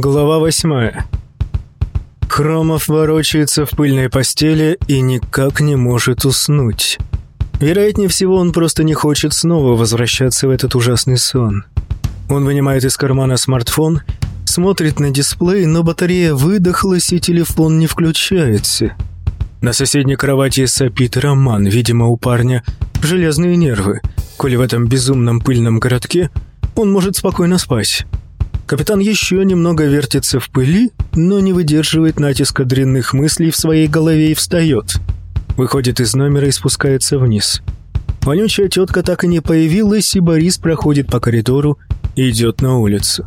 Глава восьмая. Хромов ворочается в пыльной постели и никак не может уснуть. Вероятнее всего, он просто не хочет снова возвращаться в этот ужасный сон. Он вынимает из кармана смартфон, смотрит на дисплей, но батарея выдохлась и телефон не включается. На соседней кровати сопит Роман, видимо, у парня железные нервы, коли в этом безумном пыльном городке он может спокойно спать. Капитан еще немного вертится в пыли, но не выдерживает натиска дрянных мыслей в своей голове и встает. Выходит из номера и спускается вниз. Вонючая тетка так и не появилась, и Борис проходит по коридору и идет на улицу.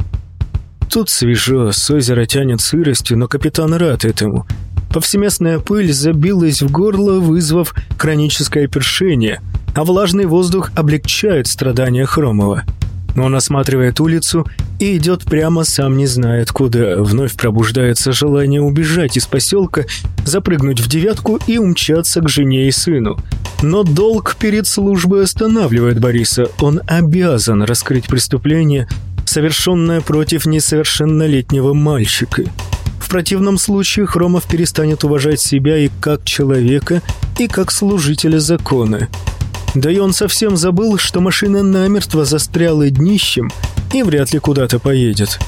Тут свежо, с озера тянет сыростью, но капитан рад этому. Повсеместная пыль забилась в горло, вызвав хроническое першение, а влажный воздух облегчает страдания Хромова. Он осматривает улицу и идет прямо, сам не знает куда. Вновь пробуждается желание убежать из поселка, запрыгнуть в девятку и умчаться к жене и сыну. Но долг перед службой останавливает Бориса. Он обязан раскрыть преступление, совершенное против несовершеннолетнего мальчика. В противном случае Хромов перестанет уважать себя и как человека, и как служителя закона. Да и он совсем забыл, что машина намертво застряла днищем и вряд ли куда-то поедет.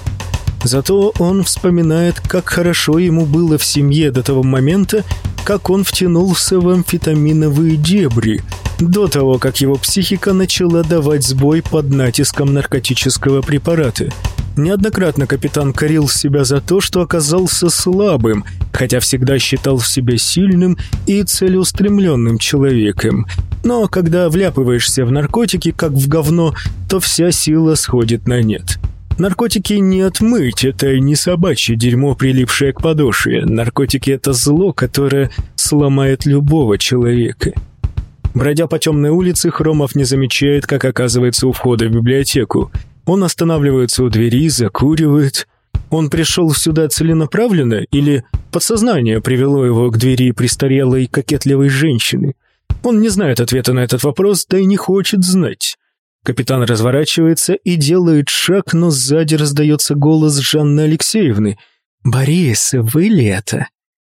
Зато он вспоминает, как хорошо ему было в семье до того момента, как он втянулся в амфетаминовые дебри, до того, как его психика начала давать сбой под натиском наркотического препарата – Неоднократно капитан корил себя за то, что оказался слабым, хотя всегда считал себя сильным и целеустремленным человеком. Но когда вляпываешься в наркотики, как в говно, то вся сила сходит на нет. Наркотики не отмыть, это не собачье дерьмо, прилипшее к подошве. Наркотики – это зло, которое сломает любого человека. Бродя по темной улице, Хромов не замечает, как оказывается у входа в библиотеку – он останавливается у двери, закуривает. Он пришел сюда целенаправленно или подсознание привело его к двери престарелой кокетливой женщины? Он не знает ответа на этот вопрос, да и не хочет знать. Капитан разворачивается и делает шаг, но сзади раздается голос Жанны Алексеевны. «Борис, вы ли это?»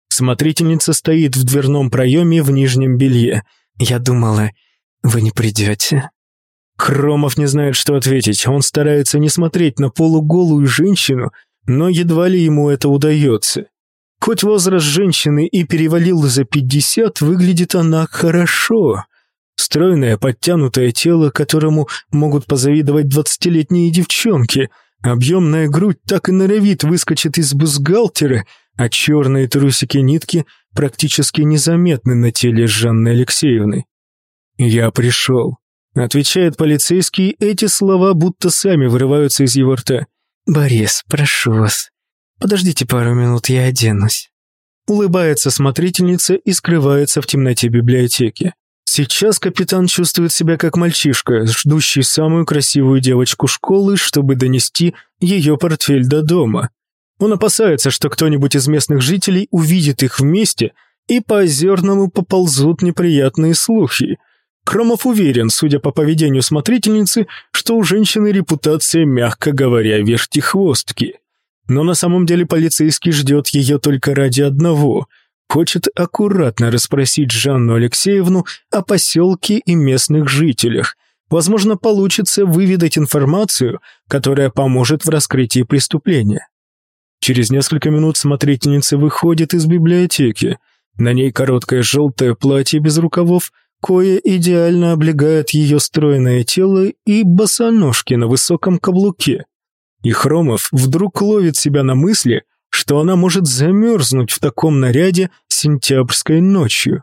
Смотрительница стоит в дверном проеме в нижнем белье. «Я думала, вы не придете». Хромов не знает, что ответить. Он старается не смотреть на полуголую женщину, но едва ли ему это удается. Хоть возраст женщины и перевалил за пятьдесят, выглядит она хорошо. Стройное, подтянутое тело, которому могут позавидовать двадцатилетние девчонки. Объемная грудь так и норовит выскочит из бюстгальтера, а черные трусики-нитки практически незаметны на теле Жанны Алексеевны. «Я пришел», Отвечает полицейский, эти слова будто сами вырываются из его рта. «Борис, прошу вас, подождите пару минут, я оденусь». Улыбается смотрительница и скрывается в темноте библиотеки. Сейчас капитан чувствует себя как мальчишка, ждущий самую красивую девочку школы, чтобы донести ее портфель до дома. Он опасается, что кто-нибудь из местных жителей увидит их вместе, и по озерному поползут неприятные слухи – Кромов уверен, судя по поведению смотрительницы, что у женщины репутация, мягко говоря, вертихвостки. Но на самом деле полицейский ждет ее только ради одного – хочет аккуратно расспросить Жанну Алексеевну о поселке и местных жителях. Возможно, получится выведать информацию, которая поможет в раскрытии преступления. Через несколько минут смотрительница выходит из библиотеки. На ней короткое желтое платье без рукавов, кое идеально облегает ее стройное тело и босоножки на высоком каблуке. И Хромов вдруг ловит себя на мысли, что она может замерзнуть в таком наряде сентябрьской ночью.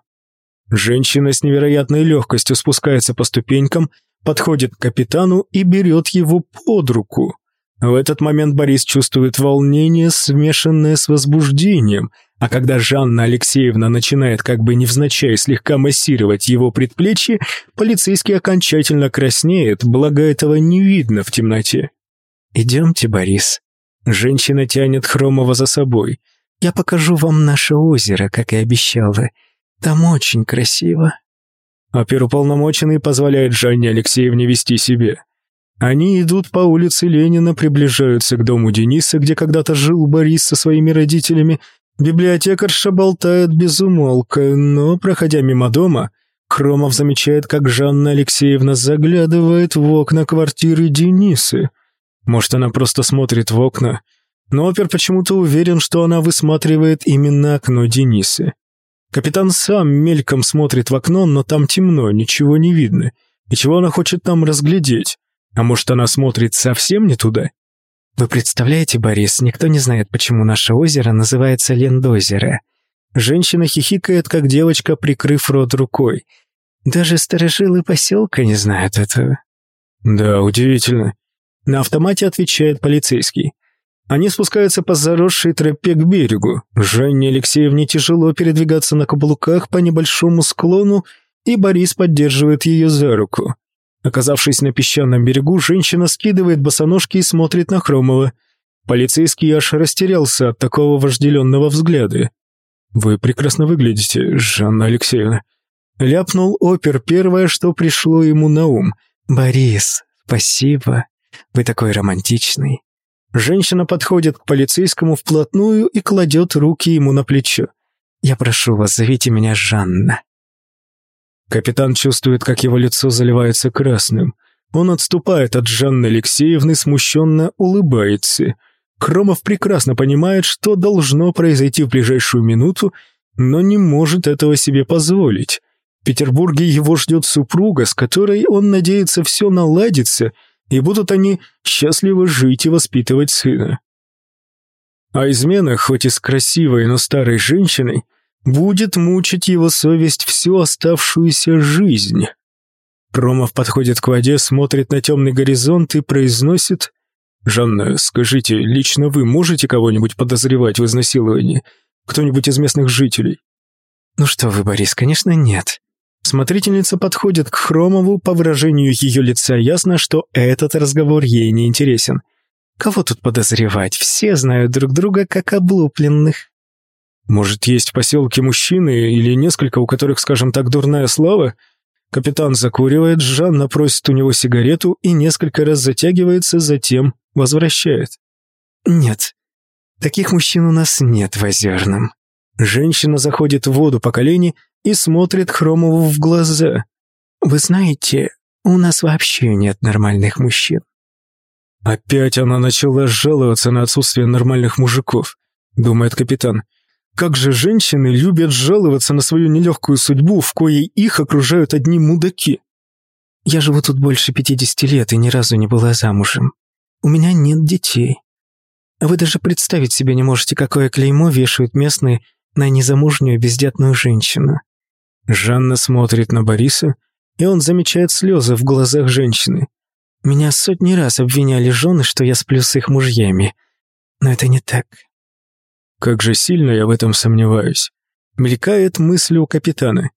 Женщина с невероятной легкостью спускается по ступенькам, подходит к капитану и берет его под руку. В этот момент Борис чувствует волнение, смешанное с возбуждением – а когда Жанна Алексеевна начинает как бы невзначай слегка массировать его предплечье, полицейский окончательно краснеет, благо этого не видно в темноте. «Идемте, Борис». Женщина тянет Хромова за собой. «Я покажу вам наше озеро, как и обещала. Там очень красиво». Оперуполномоченный позволяет Жанне Алексеевне вести себя. Они идут по улице Ленина, приближаются к дому Дениса, где когда-то жил Борис со своими родителями. Библиотекарша болтает без умолка, но, проходя мимо дома, Хромов замечает, как Жанна Алексеевна заглядывает в окна квартиры Денисы. Может, она просто смотрит в окна, но опер почему-то уверен, что она высматривает именно окно Денисы. Капитан сам мельком смотрит в окно, но там темно, ничего не видно. И чего она хочет там разглядеть? А может, она смотрит совсем не туда? Вы представляете, Борис, никто не знает, почему наше озеро называется Лендозеро. Женщина хихикает, как девочка, прикрыв рот рукой. Даже старожилы поселка не знают этого. Да, удивительно. На автомате отвечает полицейский. Они спускаются по заросшей тропе к берегу. Жанне Алексеевне тяжело передвигаться на каблуках по небольшому склону, и Борис поддерживает ее за руку. Оказавшись на песчаном берегу, женщина скидывает босоножки и смотрит на Хромова. Полицейский аж растерялся от такого вожделенного взгляда. «Вы прекрасно выглядите, Жанна Алексеевна», — ляпнул опер первое, что пришло ему на ум. «Борис, спасибо. Вы такой романтичный». Женщина подходит к полицейскому вплотную и кладет руки ему на плечо. «Я прошу вас, зовите меня Жанна». Капитан чувствует, как его лицо заливается красным. Он отступает от Жанны Алексеевны, смущенно улыбается. Кромов прекрасно понимает, что должно произойти в ближайшую минуту, но не может этого себе позволить. В Петербурге его ждет супруга, с которой он надеется все наладится – и будут они счастливо жить и воспитывать сына. А измена, хоть и с красивой, но старой женщиной, будет мучить его совесть всю оставшуюся жизнь. Промов подходит к воде, смотрит на темный горизонт и произносит «Жанна, скажите, лично вы можете кого-нибудь подозревать в изнасиловании? Кто-нибудь из местных жителей?» «Ну что вы, Борис, конечно, нет. Смотрительница подходит к Хромову, по выражению ее лица ясно, что этот разговор ей не интересен. Кого тут подозревать? Все знают друг друга как облупленных. Может, есть в поселке мужчины или несколько, у которых, скажем так, дурная слава? Капитан закуривает, Жанна просит у него сигарету и несколько раз затягивается, затем возвращает. Нет, таких мужчин у нас нет в Озерном. Женщина заходит в воду по колени и смотрит Хромову в глаза. «Вы знаете, у нас вообще нет нормальных мужчин». «Опять она начала жаловаться на отсутствие нормальных мужиков», — думает капитан. «Как же женщины любят жаловаться на свою нелегкую судьбу, в коей их окружают одни мудаки». «Я живу тут больше пятидесяти лет и ни разу не была замужем. У меня нет детей. Вы даже представить себе не можете, какое клеймо вешают местные на незамужнюю бездетную женщину. Жанна смотрит на Бориса, и он замечает слезы в глазах женщины. Меня сотни раз обвиняли жены, что я сплю с их мужьями. Но это не так. Как же сильно я в этом сомневаюсь. Мелькает мысль у капитана.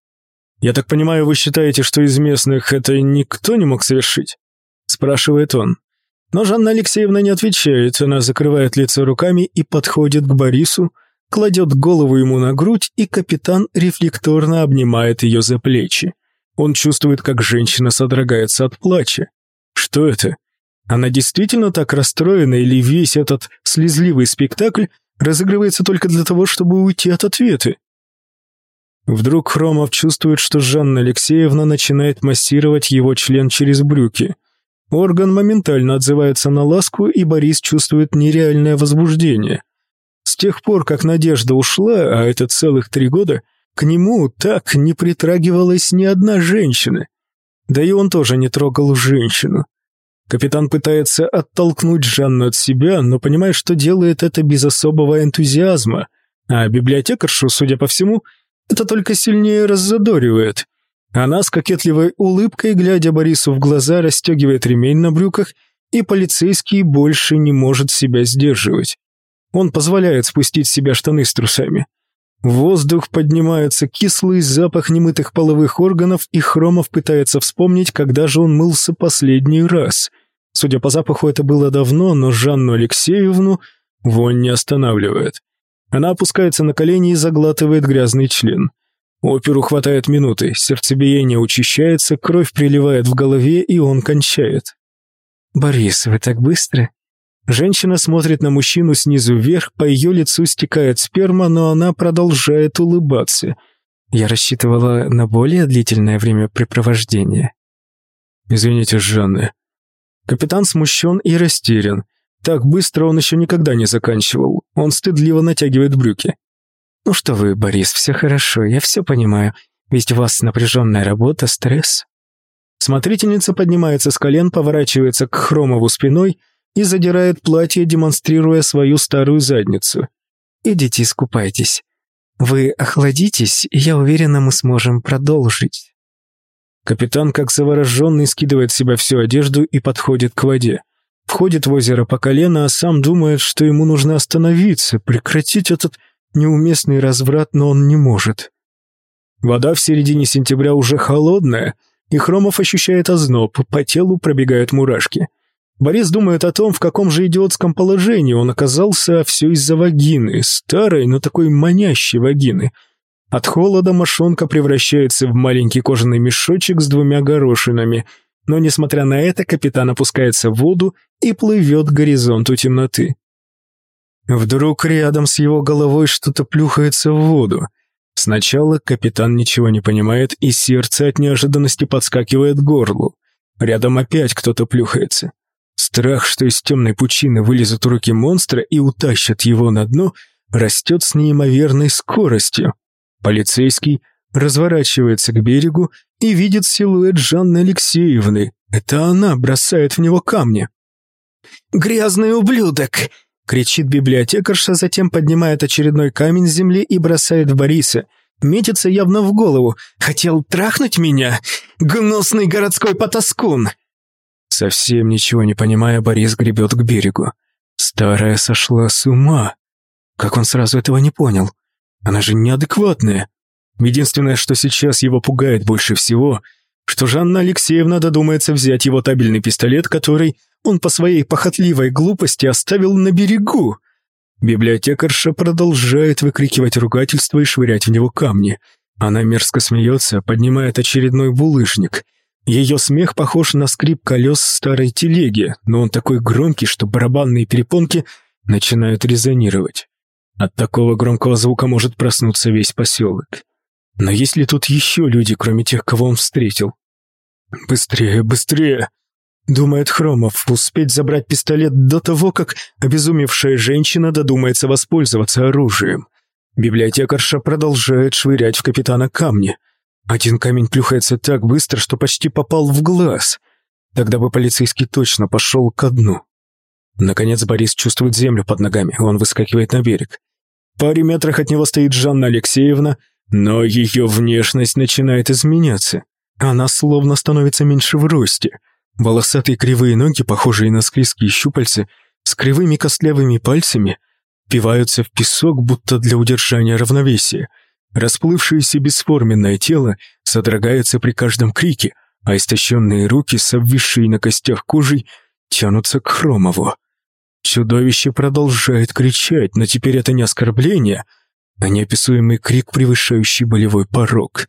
«Я так понимаю, вы считаете, что из местных это никто не мог совершить?» Спрашивает он. Но Жанна Алексеевна не отвечает, она закрывает лицо руками и подходит к Борису, кладет голову ему на грудь, и капитан рефлекторно обнимает ее за плечи. Он чувствует, как женщина содрогается от плача. Что это? Она действительно так расстроена или весь этот слезливый спектакль разыгрывается только для того, чтобы уйти от ответа? Вдруг Хромов чувствует, что Жанна Алексеевна начинает массировать его член через брюки. Орган моментально отзывается на ласку, и Борис чувствует нереальное возбуждение. С тех пор, как Надежда ушла, а это целых три года, к нему так не притрагивалась ни одна женщина. Да и он тоже не трогал женщину. Капитан пытается оттолкнуть Жанну от себя, но понимает, что делает это без особого энтузиазма, а библиотекаршу, судя по всему, это только сильнее раззадоривает. Она с кокетливой улыбкой, глядя Борису в глаза, расстегивает ремень на брюках, и полицейский больше не может себя сдерживать. Он позволяет спустить с себя штаны с трусами. В воздух поднимается кислый запах немытых половых органов, и Хромов пытается вспомнить, когда же он мылся последний раз. Судя по запаху, это было давно, но Жанну Алексеевну вонь не останавливает. Она опускается на колени и заглатывает грязный член. Оперу хватает минуты, сердцебиение учащается, кровь приливает в голове, и он кончает. «Борис, вы так быстро?» Женщина смотрит на мужчину снизу вверх, по ее лицу стекает сперма, но она продолжает улыбаться. Я рассчитывала на более длительное времяпрепровождение. «Извините, Жанна». Капитан смущен и растерян. Так быстро он еще никогда не заканчивал. Он стыдливо натягивает брюки. «Ну что вы, Борис, все хорошо, я все понимаю. Ведь у вас напряженная работа, стресс». Смотрительница поднимается с колен, поворачивается к Хромову спиной и задирает платье, демонстрируя свою старую задницу. «Идите искупайтесь. Вы охладитесь, и я уверена, мы сможем продолжить». Капитан, как завороженный, скидывает с себя всю одежду и подходит к воде. Входит в озеро по колено, а сам думает, что ему нужно остановиться, прекратить этот неуместный разврат, но он не может. Вода в середине сентября уже холодная, и Хромов ощущает озноб, по телу пробегают мурашки. Борис думает о том, в каком же идиотском положении он оказался, а все из-за вагины, старой, но такой манящей вагины. От холода мошонка превращается в маленький кожаный мешочек с двумя горошинами, но, несмотря на это, капитан опускается в воду и плывет к горизонту темноты. Вдруг рядом с его головой что-то плюхается в воду. Сначала капитан ничего не понимает, и сердце от неожиданности подскакивает к горлу. Рядом опять кто-то плюхается. Страх, что из темной пучины вылезут руки монстра и утащат его на дно, растет с неимоверной скоростью. Полицейский разворачивается к берегу и видит силуэт Жанны Алексеевны. Это она бросает в него камни. «Грязный ублюдок!» — кричит библиотекарша, затем поднимает очередной камень с земли и бросает в Бориса. Метится явно в голову. «Хотел трахнуть меня? Гнусный городской потаскун!» Совсем ничего не понимая, Борис гребет к берегу. Старая сошла с ума. Как он сразу этого не понял? Она же неадекватная. Единственное, что сейчас его пугает больше всего, что Жанна Алексеевна додумается взять его табельный пистолет, который он по своей похотливой глупости оставил на берегу. Библиотекарша продолжает выкрикивать ругательства и швырять в него камни. Она мерзко смеется, поднимает очередной булыжник — ее смех похож на скрип колес старой телеги, но он такой громкий, что барабанные перепонки начинают резонировать. От такого громкого звука может проснуться весь поселок. Но есть ли тут еще люди, кроме тех, кого он встретил? «Быстрее, быстрее!» Думает Хромов, успеть забрать пистолет до того, как обезумевшая женщина додумается воспользоваться оружием. Библиотекарша продолжает швырять в капитана камни – один камень плюхается так быстро, что почти попал в глаз. Тогда бы полицейский точно пошел ко дну. Наконец Борис чувствует землю под ногами, он выскакивает на берег. В паре метрах от него стоит Жанна Алексеевна, но ее внешность начинает изменяться. Она словно становится меньше в росте. Волосатые кривые ноги, похожие на склизкие щупальца, с кривыми костлявыми пальцами, впиваются в песок, будто для удержания равновесия – Расплывшееся бесформенное тело содрогается при каждом крике, а истощенные руки, с обвисшей на костях кожей, тянутся к Хромову. Чудовище продолжает кричать, но теперь это не оскорбление, а неописуемый крик, превышающий болевой порог.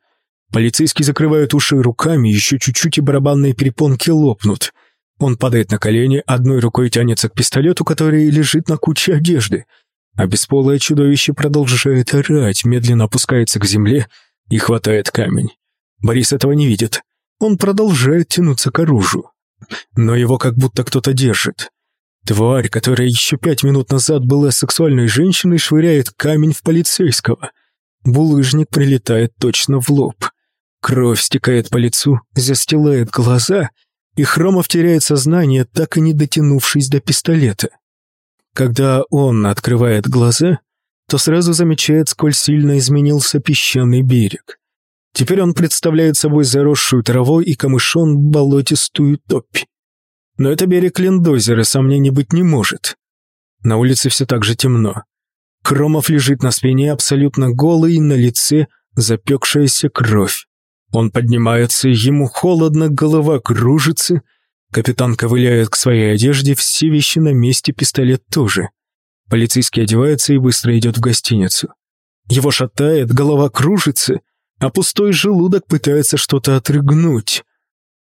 Полицейский закрывает уши руками, еще чуть-чуть и барабанные перепонки лопнут. Он падает на колени, одной рукой тянется к пистолету, который лежит на куче одежды — а бесполое чудовище продолжает орать, медленно опускается к земле и хватает камень. Борис этого не видит. Он продолжает тянуться к оружию. Но его как будто кто-то держит. Тварь, которая еще пять минут назад была сексуальной женщиной, швыряет камень в полицейского. Булыжник прилетает точно в лоб. Кровь стекает по лицу, застилает глаза, и Хромов теряет сознание, так и не дотянувшись до пистолета. Когда он открывает глаза, то сразу замечает, сколь сильно изменился песчаный берег. Теперь он представляет собой заросшую травой и камышом болотистую топь. Но это берег Лендозера, сомнений быть не может. На улице все так же темно. Кромов лежит на спине абсолютно голый, на лице запекшаяся кровь. Он поднимается, ему холодно, голова кружится, Капитан ковыляет к своей одежде, все вещи на месте, пистолет тоже. Полицейский одевается и быстро идет в гостиницу. Его шатает, голова кружится, а пустой желудок пытается что-то отрыгнуть.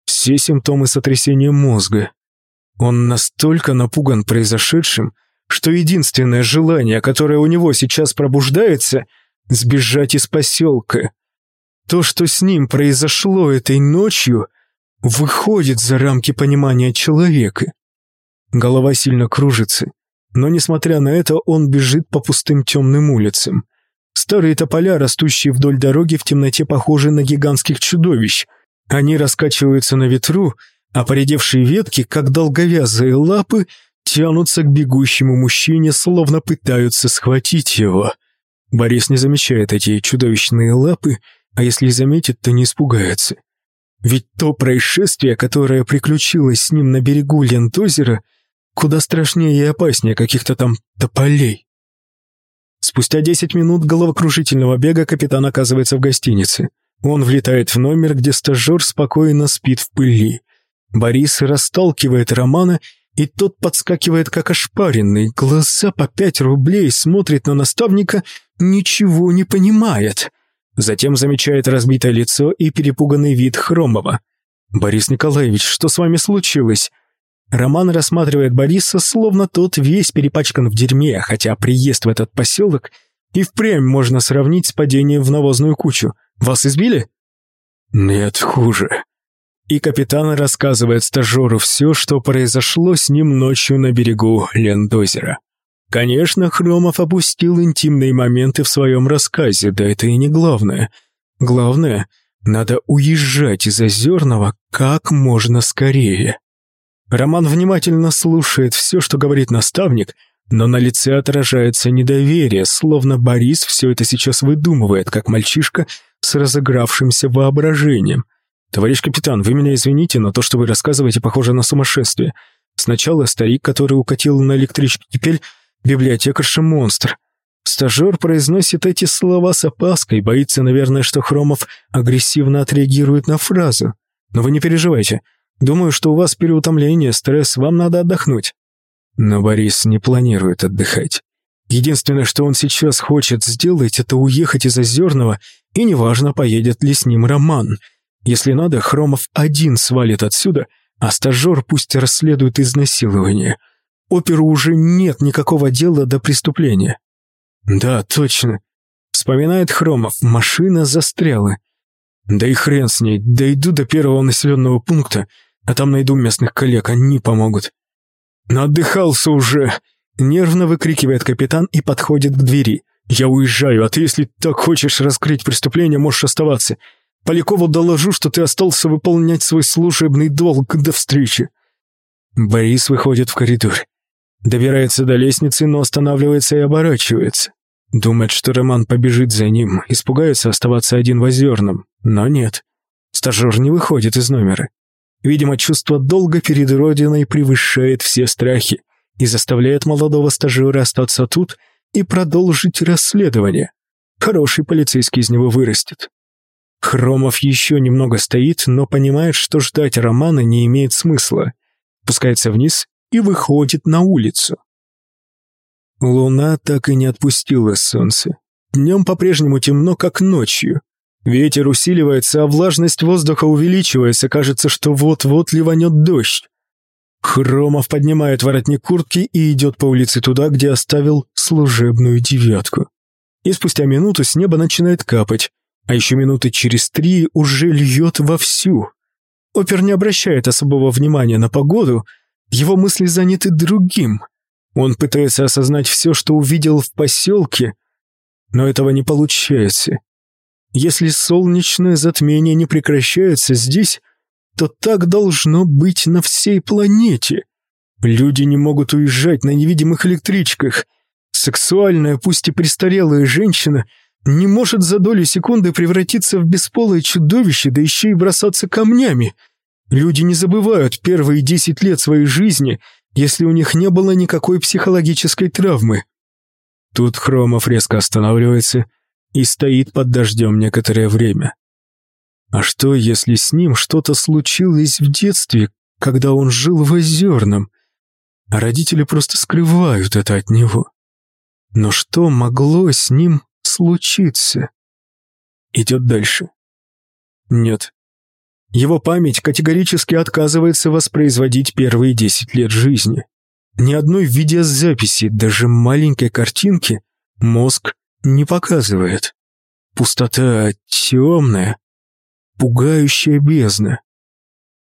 Все симптомы сотрясения мозга. Он настолько напуган произошедшим, что единственное желание, которое у него сейчас пробуждается — сбежать из поселка. То, что с ним произошло этой ночью, выходит за рамки понимания человека. Голова сильно кружится, но, несмотря на это, он бежит по пустым темным улицам. Старые тополя, растущие вдоль дороги, в темноте похожи на гигантских чудовищ. Они раскачиваются на ветру, а поредевшие ветки, как долговязые лапы, тянутся к бегущему мужчине, словно пытаются схватить его. Борис не замечает эти чудовищные лапы, а если и заметит, то не испугается. Ведь то происшествие, которое приключилось с ним на берегу Лентозера, куда страшнее и опаснее каких-то там тополей. Спустя 10 минут головокружительного бега капитан оказывается в гостинице. Он влетает в номер, где стажер спокойно спит в пыли. Борис расталкивает Романа, и тот подскакивает как ошпаренный, глаза по пять рублей, смотрит на наставника, ничего не понимает. Затем замечает разбитое лицо и перепуганный вид Хромова. «Борис Николаевич, что с вами случилось?» Роман рассматривает Бориса, словно тот весь перепачкан в дерьме, хотя приезд в этот поселок и впрямь можно сравнить с падением в навозную кучу. Вас избили? Нет, хуже. И капитан рассказывает стажеру все, что произошло с ним ночью на берегу Лендозера. Конечно, Хромов опустил интимные моменты в своем рассказе, да это и не главное. Главное, надо уезжать из Озерного как можно скорее. Роман внимательно слушает все, что говорит наставник, но на лице отражается недоверие, словно Борис все это сейчас выдумывает, как мальчишка с разыгравшимся воображением. «Товарищ капитан, вы меня извините, но то, что вы рассказываете, похоже на сумасшествие. Сначала старик, который укатил на электричке, теперь библиотекарша-монстр. Стажер произносит эти слова с опаской, боится, наверное, что Хромов агрессивно отреагирует на фразу. Но вы не переживайте, Думаю, что у вас переутомление, стресс, вам надо отдохнуть». Но Борис не планирует отдыхать. Единственное, что он сейчас хочет сделать, это уехать из Озерного, и неважно, поедет ли с ним Роман. Если надо, Хромов один свалит отсюда, а стажер пусть расследует изнасилование. Оперу уже нет никакого дела до преступления. «Да, точно», — вспоминает Хромов, машина застряла. «Да и хрен с ней, дойду до первого населенного пункта, а там найду местных коллег, они помогут». «Надыхался уже!» — нервно выкрикивает капитан и подходит к двери. «Я уезжаю, а ты, если так хочешь раскрыть преступление, можешь оставаться. Полякову доложу, что ты остался выполнять свой служебный долг до встречи». Борис выходит в коридор. Добирается до лестницы, но останавливается и оборачивается. Думает, что Роман побежит за ним, испугается оставаться один в озерном. Но нет. Стажер не выходит из номера. Видимо, чувство долга перед Родиной превышает все страхи и заставляет молодого стажера остаться тут и продолжить расследование. Хороший полицейский из него вырастет. Хромов еще немного стоит, но понимает, что ждать Романа не имеет смысла. Пускается вниз и выходит на улицу. Луна так и не отпустила солнце. Днем по-прежнему темно, как ночью. Ветер усиливается, а влажность воздуха увеличивается, кажется, что вот-вот ливанет дождь. Хромов поднимает воротник куртки и идет по улице туда, где оставил служебную девятку. И спустя минуту с неба начинает капать, а еще минуты через три уже льет вовсю. Опер не обращает особого внимания на погоду, его мысли заняты другим. Он пытается осознать все, что увидел в поселке, но этого не получается. Если солнечное затмение не прекращается здесь, то так должно быть на всей планете. Люди не могут уезжать на невидимых электричках. Сексуальная, пусть и престарелая женщина не может за долю секунды превратиться в бесполое чудовище, да еще и бросаться камнями. Люди не забывают первые десять лет своей жизни, если у них не было никакой психологической травмы. Тут Хромов резко останавливается и стоит под дождем некоторое время. А что, если с ним что-то случилось в детстве, когда он жил в Озерном, а родители просто скрывают это от него? Но что могло с ним случиться? Идет дальше. Нет. Его память категорически отказывается воспроизводить первые 10 лет жизни. Ни одной видеозаписи, даже маленькой картинки, мозг не показывает. Пустота темная, пугающая бездна.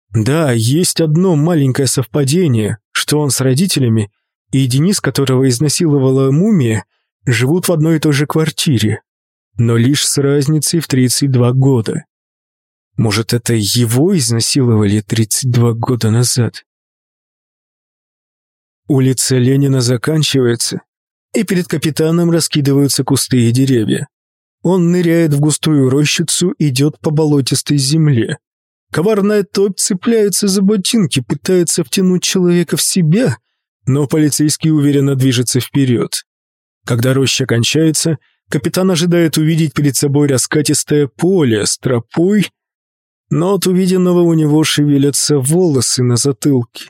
Да, есть одно маленькое совпадение, что он с родителями и Денис, которого изнасиловала мумия, живут в одной и той же квартире, но лишь с разницей в 32 года. Может, это его изнасиловали 32 года назад? Улица Ленина заканчивается, и перед капитаном раскидываются кусты и деревья. Он ныряет в густую рощицу, идет по болотистой земле. Коварная топь цепляется за ботинки, пытается втянуть человека в себя, но полицейский уверенно движется вперед. Когда роща кончается, капитан ожидает увидеть перед собой раскатистое поле с тропой, но от увиденного у него шевелятся волосы на затылке.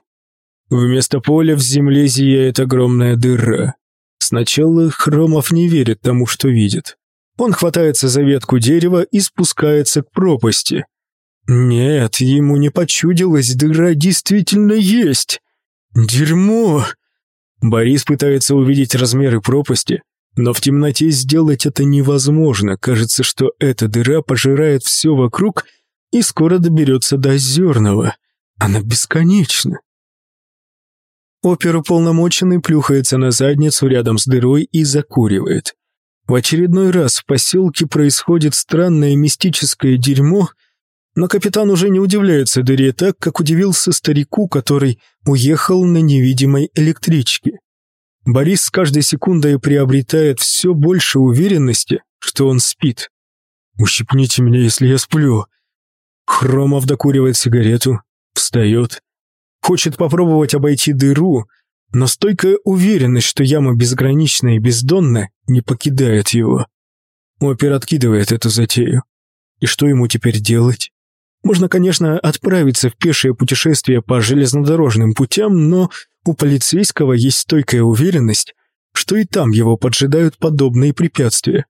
Вместо поля в земле зияет огромная дыра. Сначала Хромов не верит тому, что видит. Он хватается за ветку дерева и спускается к пропасти. Нет, ему не почудилось, дыра действительно есть. Дерьмо! Борис пытается увидеть размеры пропасти, но в темноте сделать это невозможно. Кажется, что эта дыра пожирает все вокруг и скоро доберется до Озерного. Она бесконечна. Оперуполномоченный плюхается на задницу рядом с дырой и закуривает. В очередной раз в поселке происходит странное мистическое дерьмо, но капитан уже не удивляется дыре так, как удивился старику, который уехал на невидимой электричке. Борис с каждой секундой приобретает все больше уверенности, что он спит. «Ущипните меня, если я сплю». Хромов докуривает сигарету, встает, хочет попробовать обойти дыру, но стойкая уверенность, что яма безгранична и бездонна, не покидает его. Опер откидывает эту затею. И что ему теперь делать? Можно, конечно, отправиться в пешее путешествие по железнодорожным путям, но у полицейского есть стойкая уверенность, что и там его поджидают подобные препятствия.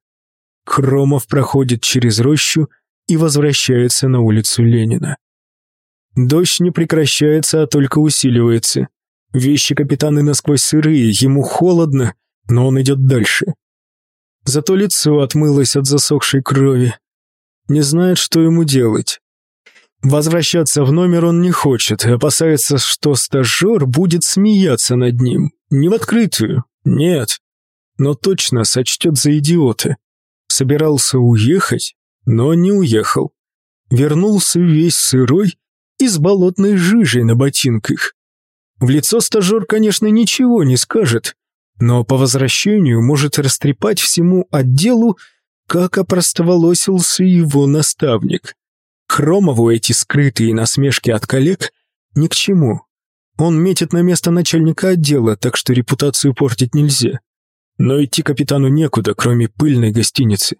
Хромов проходит через рощу и возвращается на улицу Ленина. Дождь не прекращается, а только усиливается. Вещи капитана насквозь сырые, ему холодно, но он идет дальше. Зато лицо отмылось от засохшей крови. Не знает, что ему делать. Возвращаться в номер он не хочет, опасается, что стажер будет смеяться над ним. Не в открытую, нет. Но точно сочтет за идиота. Собирался уехать, но не уехал. Вернулся весь сырой и с болотной жижей на ботинках. В лицо стажер, конечно, ничего не скажет, но по возвращению может растрепать всему отделу, как опростоволосился его наставник. Хромову эти скрытые насмешки от коллег ни к чему. Он метит на место начальника отдела, так что репутацию портить нельзя. Но идти капитану некуда, кроме пыльной гостиницы.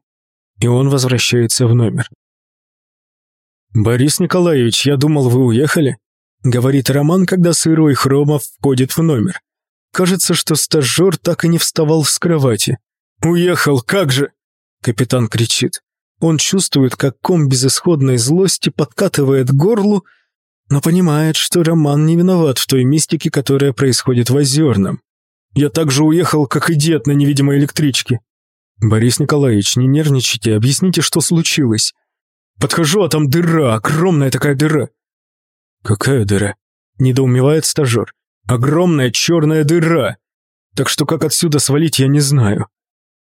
И он возвращается в номер. «Борис Николаевич, я думал, вы уехали?» Говорит Роман, когда сырой Хромов входит в номер. Кажется, что стажер так и не вставал с кровати. «Уехал, как же!» Капитан кричит. Он чувствует, как ком безысходной злости подкатывает горлу, но понимает, что Роман не виноват в той мистике, которая происходит в Озерном. «Я также уехал, как и дед на невидимой электричке». «Борис Николаевич, не нервничайте, объясните, что случилось». Подхожу, а там дыра, огромная такая дыра. Какая дыра? Недоумевает стажер. Огромная черная дыра. Так что как отсюда свалить, я не знаю.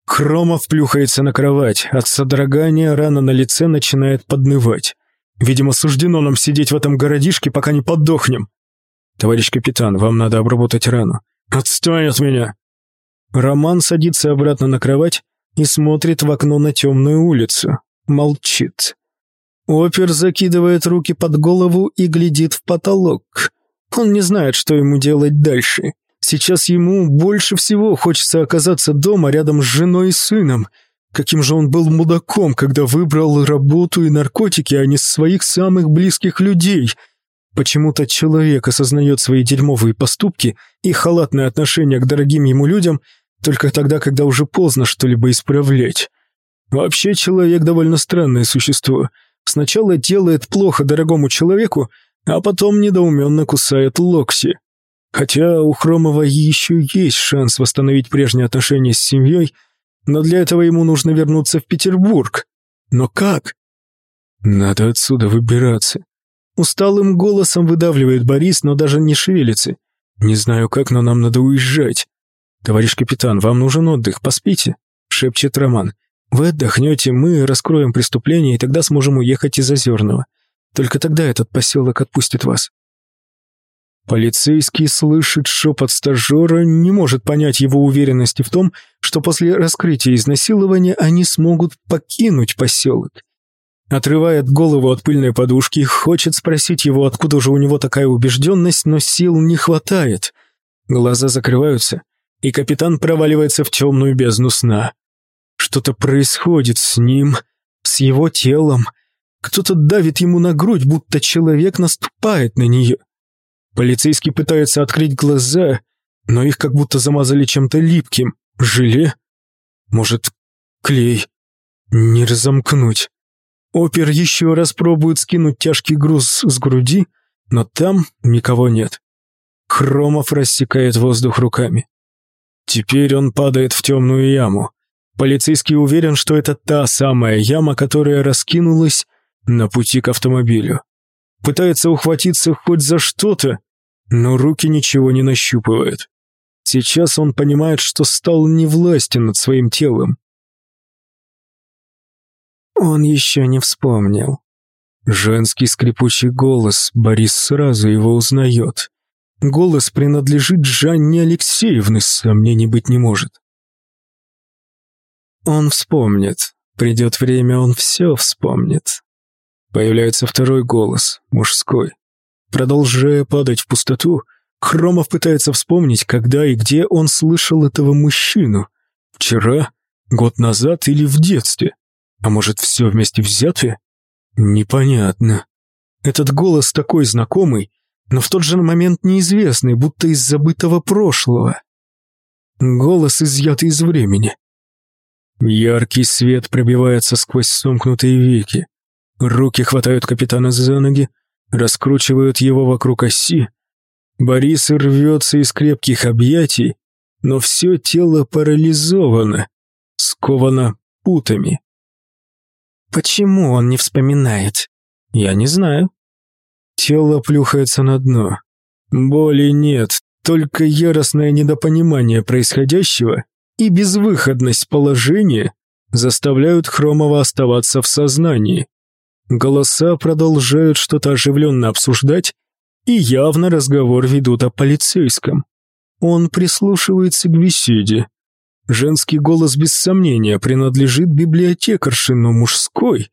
Хромов плюхается на кровать. От содрогания рана на лице начинает поднывать. Видимо, суждено нам сидеть в этом городишке, пока не подохнем. Товарищ капитан, вам надо обработать рану. Отстань от меня. Роман садится обратно на кровать и смотрит в окно на темную улицу. Молчит. Опер закидывает руки под голову и глядит в потолок. Он не знает, что ему делать дальше. Сейчас ему больше всего хочется оказаться дома рядом с женой и сыном. Каким же он был мудаком, когда выбрал работу и наркотики, а не своих самых близких людей. Почему-то человек осознает свои дерьмовые поступки и халатное отношение к дорогим ему людям только тогда, когда уже поздно что-либо исправлять. Вообще человек довольно странное существо – Сначала делает плохо дорогому человеку, а потом недоуменно кусает Локси. Хотя у Хромова еще есть шанс восстановить прежние отношения с семьей, но для этого ему нужно вернуться в Петербург. Но как? Надо отсюда выбираться. Усталым голосом выдавливает Борис, но даже не шевелится. Не знаю как, но нам надо уезжать. Товарищ капитан, вам нужен отдых, поспите, шепчет Роман. Вы отдохнете, мы раскроем преступление, и тогда сможем уехать из Озерного. Только тогда этот поселок отпустит вас. Полицейский слышит шепот стажера, не может понять его уверенности в том, что после раскрытия изнасилования они смогут покинуть поселок. Отрывает голову от пыльной подушки, хочет спросить его, откуда же у него такая убежденность, но сил не хватает. Глаза закрываются, и капитан проваливается в темную бездну сна. Что-то происходит с ним, с его телом. Кто-то давит ему на грудь, будто человек наступает на нее. Полицейский пытается открыть глаза, но их как будто замазали чем-то липким. Желе? Может, клей? Не разомкнуть. Опер еще раз пробует скинуть тяжкий груз с груди, но там никого нет. Хромов рассекает воздух руками. Теперь он падает в темную яму. Полицейский уверен, что это та самая яма, которая раскинулась на пути к автомобилю. Пытается ухватиться хоть за что-то, но руки ничего не нащупывают. Сейчас он понимает, что стал невластен над своим телом. Он еще не вспомнил. Женский скрипучий голос, Борис сразу его узнает. Голос принадлежит Жанне Алексеевне, сомнений быть не может. Он вспомнит. Придет время, он все вспомнит. Появляется второй голос, мужской. Продолжая падать в пустоту, Хромов пытается вспомнить, когда и где он слышал этого мужчину. Вчера, год назад или в детстве. А может, все вместе взятое? Непонятно. Этот голос такой знакомый, но в тот же момент неизвестный, будто из забытого прошлого. Голос изъятый из времени. Яркий свет пробивается сквозь сомкнутые веки. Руки хватают капитана за ноги, раскручивают его вокруг оси. Борис рвется из крепких объятий, но все тело парализовано, сковано путами. Почему он не вспоминает? Я не знаю. Тело плюхается на дно. Боли нет, только яростное недопонимание происходящего и безвыходность положения заставляют Хромова оставаться в сознании. Голоса продолжают что-то оживленно обсуждать и явно разговор ведут о полицейском. Он прислушивается к беседе. Женский голос без сомнения принадлежит библиотекарше, но мужской.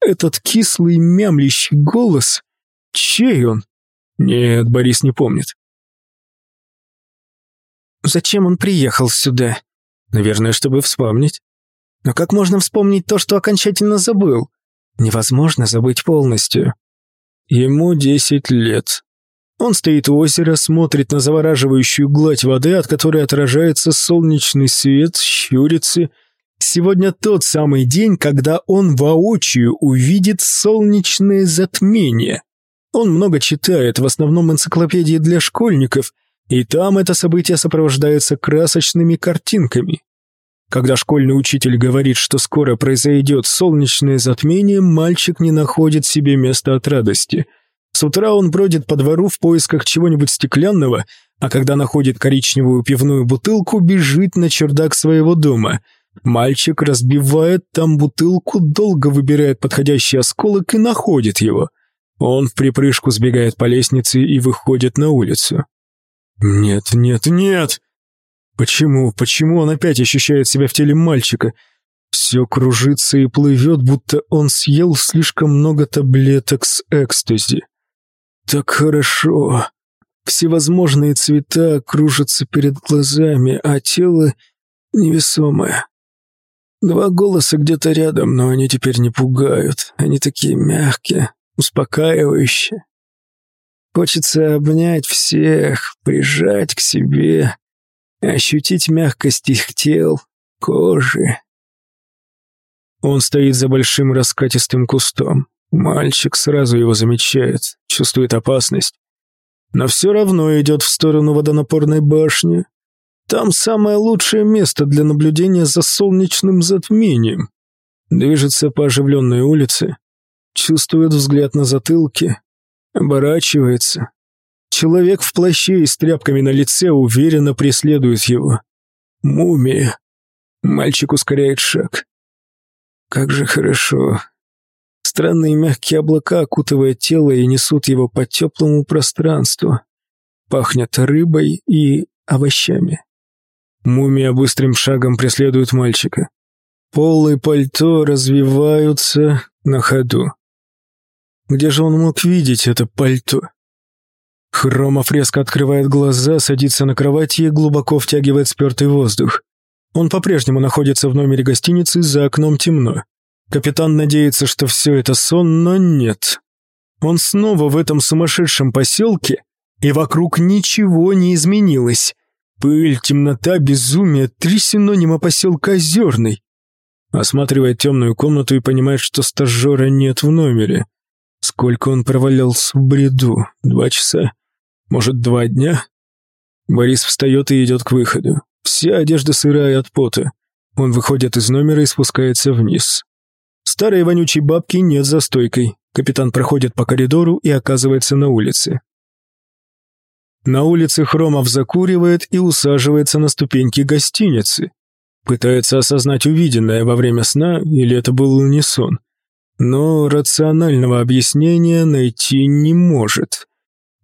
Этот кислый мямлящий голос, чей он? Нет, Борис не помнит. Зачем он приехал сюда? Наверное, чтобы вспомнить. Но как можно вспомнить то, что окончательно забыл? Невозможно забыть полностью. Ему десять лет. Он стоит у озера, смотрит на завораживающую гладь воды, от которой отражается солнечный свет, щурится. Сегодня тот самый день, когда он воочию увидит солнечное затмение. Он много читает, в основном энциклопедии для школьников, и там это событие сопровождается красочными картинками. Когда школьный учитель говорит, что скоро произойдет солнечное затмение, мальчик не находит себе места от радости. С утра он бродит по двору в поисках чего-нибудь стеклянного, а когда находит коричневую пивную бутылку, бежит на чердак своего дома. Мальчик разбивает там бутылку, долго выбирает подходящий осколок и находит его. Он в припрыжку сбегает по лестнице и выходит на улицу. «Нет, нет, нет!» Почему, почему он опять ощущает себя в теле мальчика? Все кружится и плывет, будто он съел слишком много таблеток с экстази. Так хорошо. Всевозможные цвета кружатся перед глазами, а тело невесомое. Два голоса где-то рядом, но они теперь не пугают. Они такие мягкие, успокаивающие. Хочется обнять всех, прижать к себе, ощутить мягкость их тел, кожи. Он стоит за большим раскатистым кустом. Мальчик сразу его замечает, чувствует опасность. Но все равно идет в сторону водонапорной башни. Там самое лучшее место для наблюдения за солнечным затмением. Движется по оживленной улице, чувствует взгляд на затылке, оборачивается. Человек в плаще и с тряпками на лице уверенно преследует его. Мумия. Мальчик ускоряет шаг. Как же хорошо. Странные мягкие облака окутывают тело и несут его по теплому пространству. Пахнет рыбой и овощами. Мумия быстрым шагом преследует мальчика. Пол и пальто развиваются на ходу. Где же он мог видеть это пальто? Хромов резко открывает глаза, садится на кровати и глубоко втягивает спертый воздух. Он по-прежнему находится в номере гостиницы, за окном темно. Капитан надеется, что все это сон, но нет. Он снова в этом сумасшедшем поселке, и вокруг ничего не изменилось. Пыль, темнота, безумие — три синонима поселка Озерный. Осматривает темную комнату и понимает, что стажера нет в номере. Сколько он провалялся в бреду? Два часа? Может, два дня? Борис встает и идет к выходу. Вся одежда сырая от пота. Он выходит из номера и спускается вниз. Старой вонючей бабки нет за стойкой. Капитан проходит по коридору и оказывается на улице. На улице Хромов закуривает и усаживается на ступеньки гостиницы. Пытается осознать увиденное во время сна, или это был не сон. Но рационального объяснения найти не может.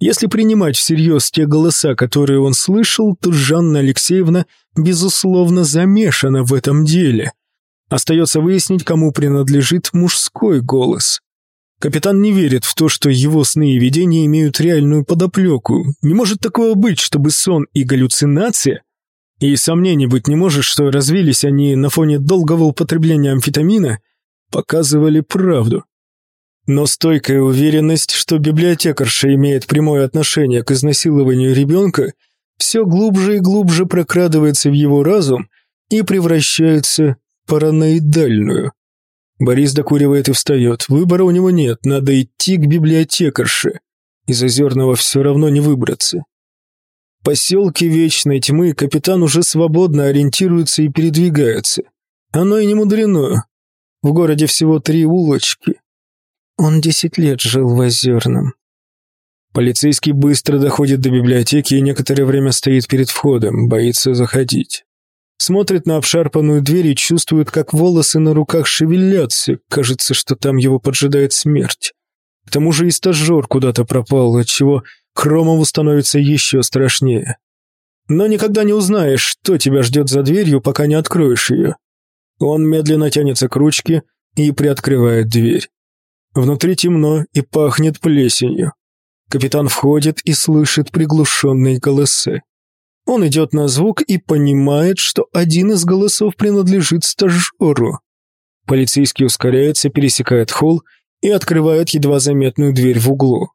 Если принимать всерьез те голоса, которые он слышал, то Жанна Алексеевна, безусловно, замешана в этом деле. Остается выяснить, кому принадлежит мужской голос. Капитан не верит в то, что его сны и видения имеют реальную подоплеку. Не может такого быть, чтобы сон и галлюцинация... И сомнений быть не может, что развились они на фоне долгого употребления амфетамина, показывали правду. Но стойкая уверенность, что библиотекарша имеет прямое отношение к изнасилованию ребенка, все глубже и глубже прокрадывается в его разум и превращается параноидальную. Борис докуривает и встает. Выбора у него нет, надо идти к библиотекарше. Из Озерного все равно не выбраться. В поселке Вечной Тьмы капитан уже свободно ориентируется и передвигается. Оно и не мудрено. В городе всего три улочки. Он десять лет жил в Озерном. Полицейский быстро доходит до библиотеки и некоторое время стоит перед входом, боится заходить. Смотрит на обшарпанную дверь и чувствует, как волосы на руках шевелятся. Кажется, что там его поджидает смерть. К тому же и стажер куда-то пропал, отчего Хромову становится еще страшнее. Но никогда не узнаешь, что тебя ждет за дверью, пока не откроешь ее. Он медленно тянется к ручке и приоткрывает дверь. Внутри темно и пахнет плесенью. Капитан входит и слышит приглушенные голосы. Он идет на звук и понимает, что один из голосов принадлежит стажеру. Полицейский ускоряется, пересекает холл и открывает едва заметную дверь в углу.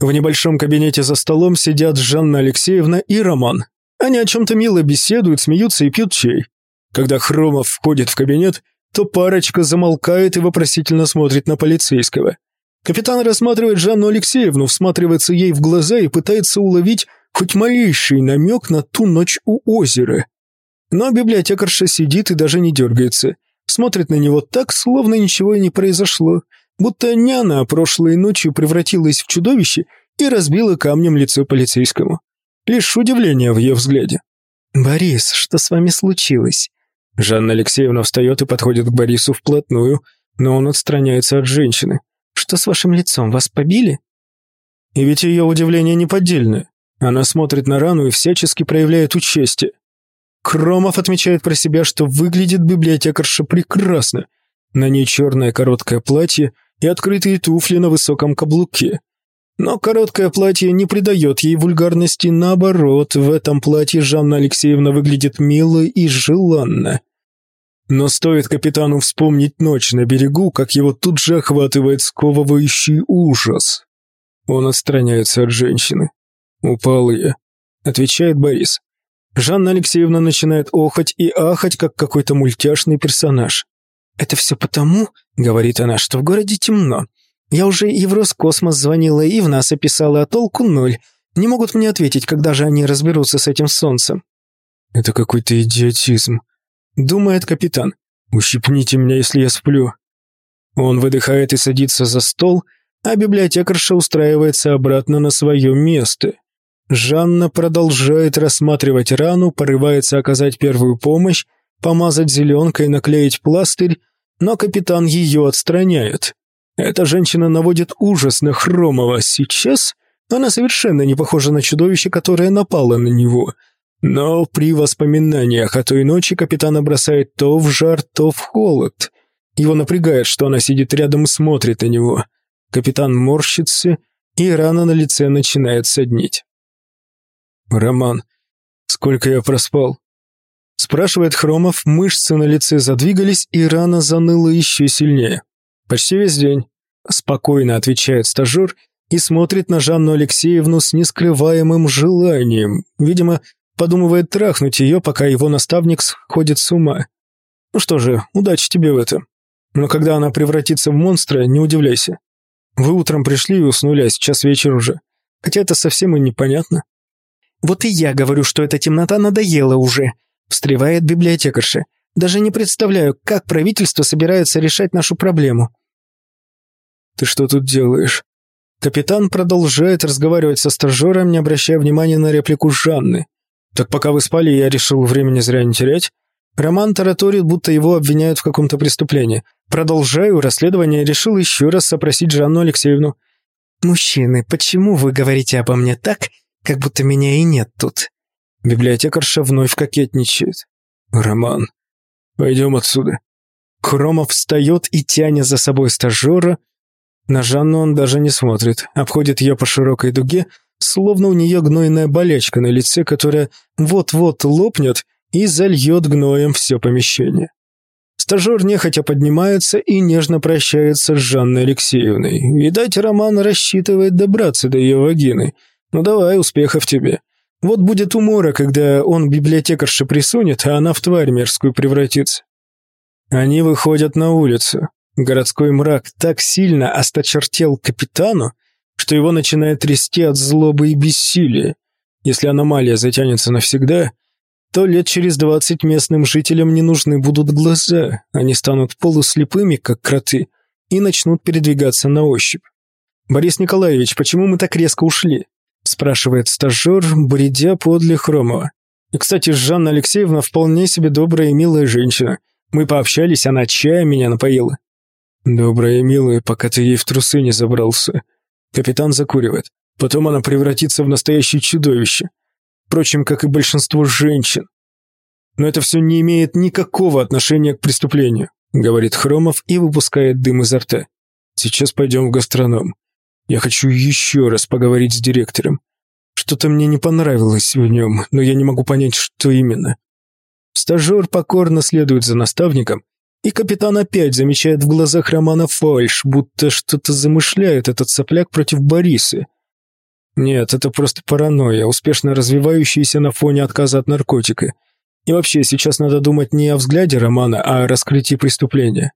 В небольшом кабинете за столом сидят Жанна Алексеевна и Роман. Они о чем-то мило беседуют, смеются и пьют чай. Когда Хромов входит в кабинет, то парочка замолкает и вопросительно смотрит на полицейского. Капитан рассматривает Жанну Алексеевну, всматривается ей в глаза и пытается уловить хоть малейший намек на ту ночь у озера. Но библиотекарша сидит и даже не дергается. Смотрит на него так, словно ничего и не произошло. Будто не она прошлой ночью превратилась в чудовище и разбила камнем лицо полицейскому. Лишь удивление в ее взгляде. «Борис, что с вами случилось?» Жанна Алексеевна встает и подходит к Борису вплотную, но он отстраняется от женщины. «Что с вашим лицом? Вас побили?» И ведь ее удивление неподдельное. Она смотрит на рану и всячески проявляет участие. Кромов отмечает про себя, что выглядит библиотекарша прекрасно. На ней черное короткое платье и открытые туфли на высоком каблуке. Но короткое платье не придает ей вульгарности, наоборот, в этом платье Жанна Алексеевна выглядит мило и желанно. Но стоит капитану вспомнить ночь на берегу, как его тут же охватывает сковывающий ужас. Он отстраняется от женщины. «Упал я», — отвечает Борис. Жанна Алексеевна начинает охать и ахать, как какой-то мультяшный персонаж. «Это все потому, — говорит она, — что в городе темно. Я уже и в Роскосмос звонила, и в НАСА писала, а толку ноль. Не могут мне ответить, когда же они разберутся с этим солнцем». «Это какой-то идиотизм», — думает капитан. «Ущипните меня, если я сплю». Он выдыхает и садится за стол, а библиотекарша устраивается обратно на свое место. Жанна продолжает рассматривать рану, порывается оказать первую помощь, помазать зеленкой, наклеить пластырь, но капитан ее отстраняет. Эта женщина наводит ужас на Хромова. Сейчас она совершенно не похожа на чудовище, которое напало на него. Но при воспоминаниях о той ночи капитана бросает то в жар, то в холод. Его напрягает, что она сидит рядом и смотрит на него. Капитан морщится, и рана на лице начинает соднить. «Роман, сколько я проспал?» Спрашивает Хромов, мышцы на лице задвигались, и рана заныла еще сильнее. «Почти весь день», – спокойно отвечает стажер и смотрит на Жанну Алексеевну с нескрываемым желанием. Видимо, подумывает трахнуть ее, пока его наставник сходит с ума. Ну что же, удачи тебе в этом. Но когда она превратится в монстра, не удивляйся. Вы утром пришли и уснули, а сейчас вечер уже. Хотя это совсем и непонятно. Вот и я говорю, что эта темнота надоела уже, встревает библиотекарша. Даже не представляю, как правительство собирается решать нашу проблему. Ты что тут делаешь? Капитан продолжает разговаривать со стажером, не обращая внимания на реплику Жанны. Так пока вы спали, я решил времени зря не терять. Роман тараторит, будто его обвиняют в каком-то преступлении. Продолжаю расследование, решил еще раз опросить Жанну Алексеевну. «Мужчины, почему вы говорите обо мне так, как будто меня и нет тут?» Библиотекарша вновь кокетничает. «Роман, пойдем отсюда». Хромов встает и тянет за собой стажера. На Жанну он даже не смотрит, обходит ее по широкой дуге, словно у нее гнойная болячка на лице, которая вот-вот лопнет и зальет гноем все помещение. Стажер нехотя поднимается и нежно прощается с Жанной Алексеевной. Видать, Роман рассчитывает добраться до ее вагины. Ну давай, успехов тебе. Вот будет умора, когда он библиотекарше присунет, а она в тварь мерзкую превратится. Они выходят на улицу. Городской мрак так сильно осточертел капитану, что его начинает трясти от злобы и бессилия. Если аномалия затянется навсегда, то лет через двадцать местным жителям не нужны будут глаза, они станут полуслепыми, как кроты, и начнут передвигаться на ощупь. «Борис Николаевич, почему мы так резко ушли?» Спрашивает стажер, бредя подле Хромова. И, кстати, Жанна Алексеевна вполне себе добрая и милая женщина. Мы пообщались, она чая меня напоила. Добрая и милая, пока ты ей в трусы не забрался. Капитан закуривает. Потом она превратится в настоящее чудовище. Впрочем, как и большинство женщин. Но это все не имеет никакого отношения к преступлению, говорит Хромов и выпускает дым изо рта. Сейчас пойдем в гастроном. Я хочу еще раз поговорить с директором. Что-то мне не понравилось в нем, но я не могу понять, что именно. Стажер покорно следует за наставником, и капитан опять замечает в глазах Романа фальшь, будто что-то замышляет этот сопляк против Борисы. Нет, это просто паранойя, успешно развивающаяся на фоне отказа от наркотика. И вообще, сейчас надо думать не о взгляде Романа, а о раскрытии преступления.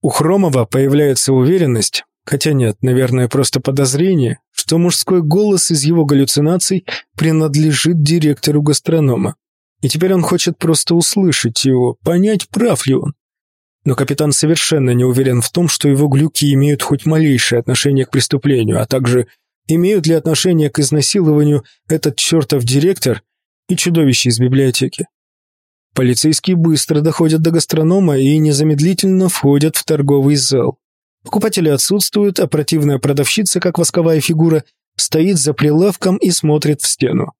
У Хромова появляется уверенность, Хотя нет, наверное, просто подозрение, что мужской голос из его галлюцинаций принадлежит директору гастронома. И теперь он хочет просто услышать его, понять, прав ли он. Но капитан совершенно не уверен в том, что его глюки имеют хоть малейшее отношение к преступлению, а также имеют ли отношение к изнасилованию этот чертов директор и чудовище из библиотеки. Полицейские быстро доходят до гастронома и незамедлительно входят в торговый зал. Покупатели отсутствуют, а противная продавщица, как восковая фигура, стоит за прилавком и смотрит в стену.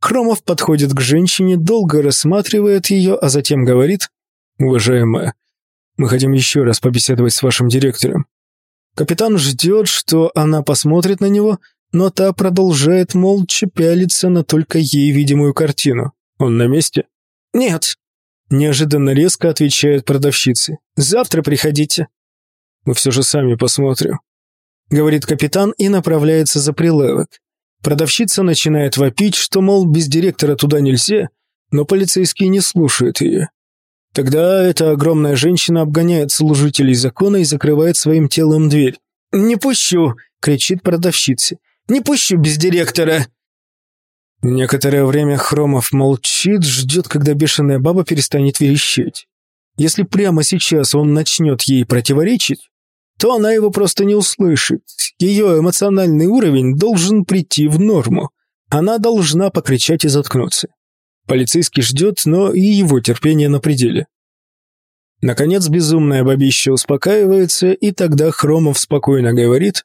Хромов подходит к женщине, долго рассматривает ее, а затем говорит «Уважаемая, мы хотим еще раз побеседовать с вашим директором». Капитан ждет, что она посмотрит на него, но та продолжает молча пялиться на только ей видимую картину. Он на месте? «Нет», – неожиданно резко отвечает продавщица. «Завтра приходите». Мы все же сами посмотрим», — говорит капитан и направляется за прилавок. Продавщица начинает вопить, что, мол, без директора туда нельзя, но полицейские не слушают ее. Тогда эта огромная женщина обгоняет служителей закона и закрывает своим телом дверь. «Не пущу!» — кричит продавщица. «Не пущу без директора!» Некоторое время Хромов молчит, ждет, когда бешеная баба перестанет верещать. Если прямо сейчас он начнет ей противоречить, то она его просто не услышит. Ее эмоциональный уровень должен прийти в норму. Она должна покричать и заткнуться. Полицейский ждет, но и его терпение на пределе. Наконец безумная бабища успокаивается, и тогда Хромов спокойно говорит,